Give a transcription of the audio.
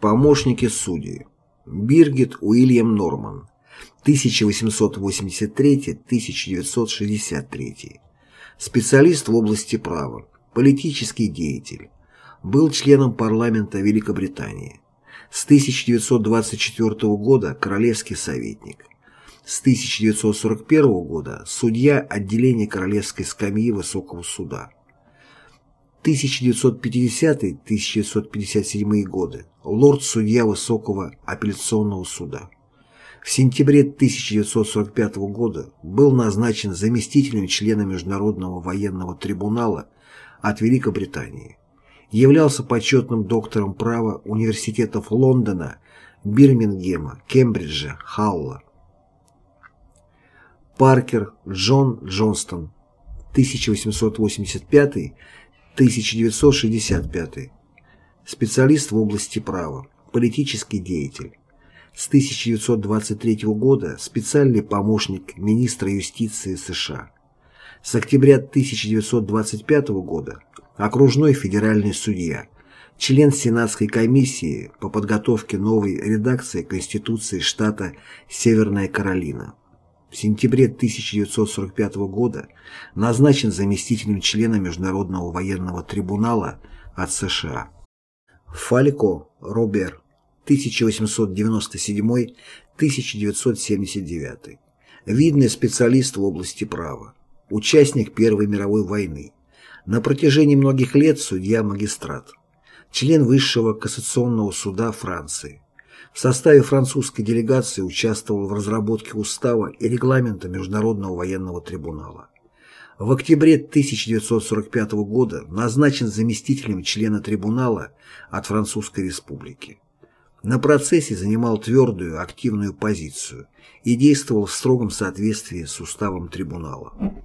Помощники судей. Биргит Уильям Норман. 1883-1963. Специалист в области права. Политический деятель. Был членом парламента Великобритании. С 1924 года королевский советник. С 1941 года судья отделения Королевской скамьи Высокого суда. 1950-1957 годы лорд-судья Высокого апелляционного суда. В сентябре 1945 года был назначен заместителем члена Международного военного трибунала от Великобритании. Являлся почетным доктором права университетов Лондона, Бирмингема, Кембриджа, Халла. Паркер Джон Джонстон 1885-1965 Специалист в области права, политический деятель. С 1923 года специальный помощник министра юстиции США. С октября 1925 года окружной федеральный судья, член Сенатской комиссии по подготовке новой редакции Конституции штата Северная Каролина. В сентябре 1945 года назначен заместителем члена Международного военного трибунала от США. Фалько Робер 1897-1979. Видный специалист в области права. Участник Первой мировой войны. На протяжении многих лет судья-магистрат. Член Высшего кассационного суда Франции. В составе французской делегации участвовал в разработке устава и регламента Международного военного трибунала. В октябре 1945 года назначен заместителем члена трибунала от Французской республики. На процессе занимал твердую, активную позицию и действовал в строгом соответствии с уставом трибунала.